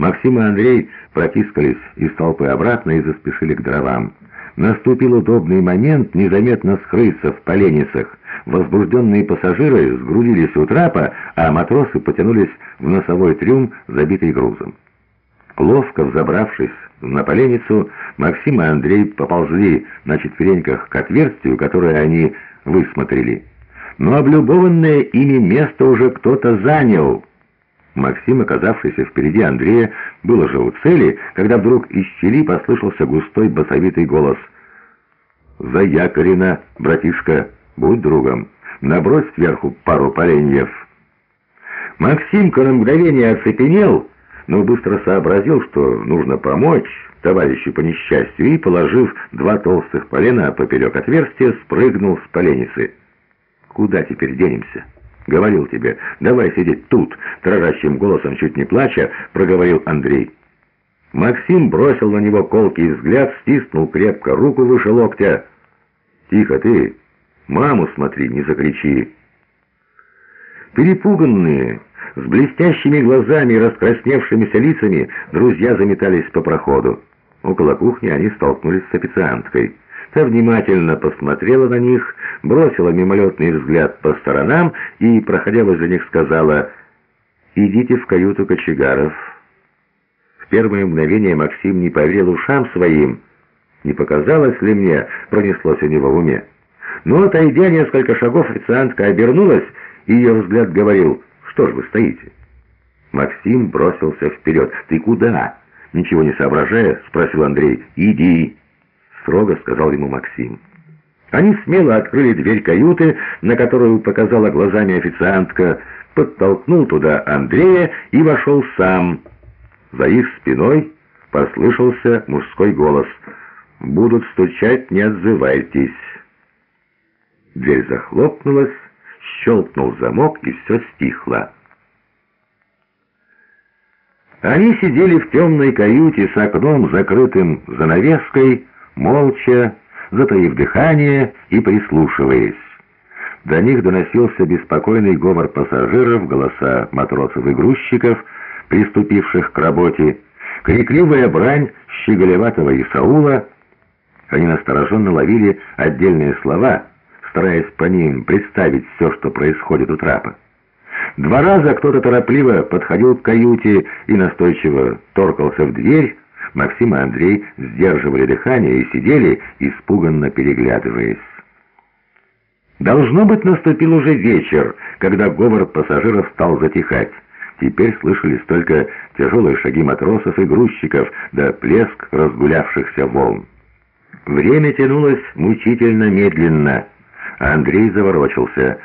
Максим и Андрей протискались из толпы обратно и заспешили к дровам. Наступил удобный момент незаметно скрыться в поленницах. Возбужденные пассажиры сгрудились у трапа, а матросы потянулись в носовой трюм, забитый грузом. Ловко взобравшись на поленницу, Максим и Андрей поползли на четвереньках к отверстию, которое они высмотрели. Но облюбованное ими место уже кто-то занял. Максим, оказавшийся впереди Андрея, был уже у цели, когда вдруг из щели послышался густой басовитый голос. «Заякорено, братишка, будь другом, набрось сверху пару поленьев». Максимка на мгновение оцепенел, но быстро сообразил, что нужно помочь товарищу по несчастью, и, положив два толстых полена поперек отверстия, спрыгнул с поленницы. «Куда теперь денемся?» «Говорил тебе, давай сидеть тут», — дрожащим голосом, чуть не плача, проговорил Андрей. Максим бросил на него колкий взгляд, стиснул крепко руку выше локтя. «Тихо ты! Маму смотри, не закричи!» Перепуганные, с блестящими глазами и раскрасневшимися лицами, друзья заметались по проходу. Около кухни они столкнулись с официанткой. Та внимательно посмотрела на них, бросила мимолетный взгляд по сторонам и, проходя возле них, сказала «Идите в каюту кочегаров». В первое мгновение Максим не поверил ушам своим. Не показалось ли мне, пронеслось у него в уме. Но, отойдя несколько шагов, официантка обернулась, и ее взгляд говорил «Что ж вы стоите?» Максим бросился вперед. «Ты куда?» Ничего не соображая, спросил Андрей. «Иди!» Строго сказал ему Максим. Они смело открыли дверь каюты, на которую показала глазами официантка, подтолкнул туда Андрея и вошел сам. За их спиной послышался мужской голос. «Будут стучать, не отзывайтесь». Дверь захлопнулась, щелкнул замок, и все стихло. Они сидели в темной каюте с окном, закрытым занавеской, молча, затаив дыхание и прислушиваясь. До них доносился беспокойный говор пассажиров, голоса матросов и грузчиков, приступивших к работе, крикливая брань щеголеватого Исаула. Они настороженно ловили отдельные слова, стараясь по ним представить все, что происходит у трапа. Два раза кто-то торопливо подходил к каюте и настойчиво торкался в дверь, Максим и Андрей сдерживали дыхание и сидели, испуганно переглядываясь. Должно быть, наступил уже вечер, когда говор пассажиров стал затихать. Теперь слышались только тяжелые шаги матросов и грузчиков, да плеск разгулявшихся волн. Время тянулось мучительно медленно, Андрей заворочился.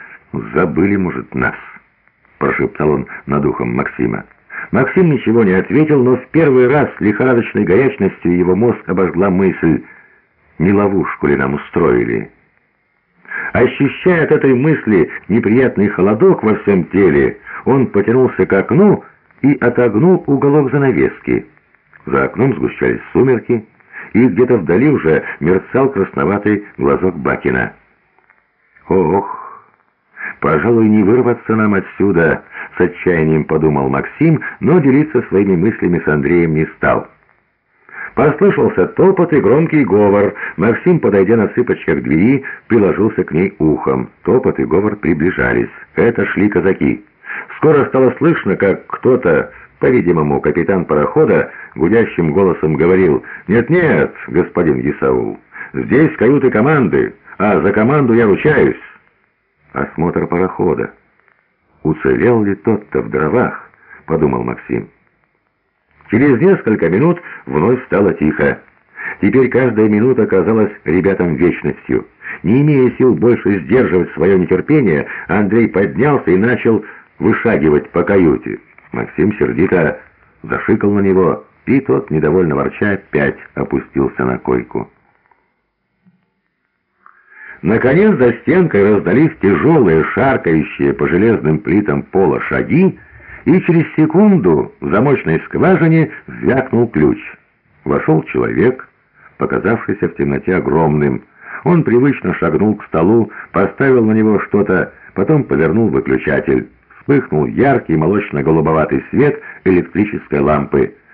«Забыли, может, нас», — прошептал он над ухом Максима. Максим ничего не ответил, но в первый раз лихорадочной горячностью его мозг обожгла мысль, не ловушку ли нам устроили. Ощущая от этой мысли неприятный холодок во всем теле, он потянулся к окну и отогнул уголок занавески. За окном сгущались сумерки, и где-то вдали уже мерцал красноватый глазок Бакина. «Ох!» «Пожалуй, не вырваться нам отсюда», — с отчаянием подумал Максим, но делиться своими мыслями с Андреем не стал. Послышался топот и громкий говор. Максим, подойдя на цыпочках к двери, приложился к ней ухом. Топот и говор приближались. Это шли казаки. Скоро стало слышно, как кто-то, по-видимому, капитан парохода, гудящим голосом говорил «Нет-нет, господин Исаул, здесь каюты команды, а за команду я ручаюсь» осмотр парохода. «Уцелел ли тот-то в дровах?» — подумал Максим. Через несколько минут вновь стало тихо. Теперь каждая минута казалась ребятам вечностью. Не имея сил больше сдерживать свое нетерпение, Андрей поднялся и начал вышагивать по каюте. Максим сердито зашикал на него, и тот, недовольно ворча, опять опустился на койку. Наконец за стенкой раздались тяжелые, шаркающие по железным плитам пола шаги, и через секунду в замочной скважине звякнул ключ. Вошел человек, показавшийся в темноте огромным. Он привычно шагнул к столу, поставил на него что-то, потом повернул выключатель. Вспыхнул яркий молочно-голубоватый свет электрической лампы —